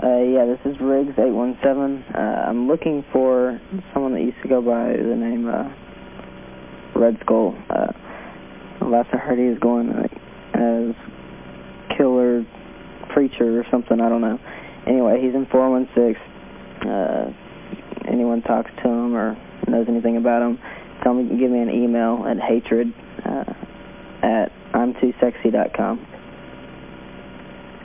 Uh, yeah, this is Riggs817. Uh, I'm looking for someone that used to go by the name uh, Red Skull. Uh, last I heard he was going like, as killer preacher or something, I don't know. Anyway, he's in 416. Uh, anyone talks to him or knows anything about him, tell me, give me an email at hatred uh, at at I'm2sexy.com.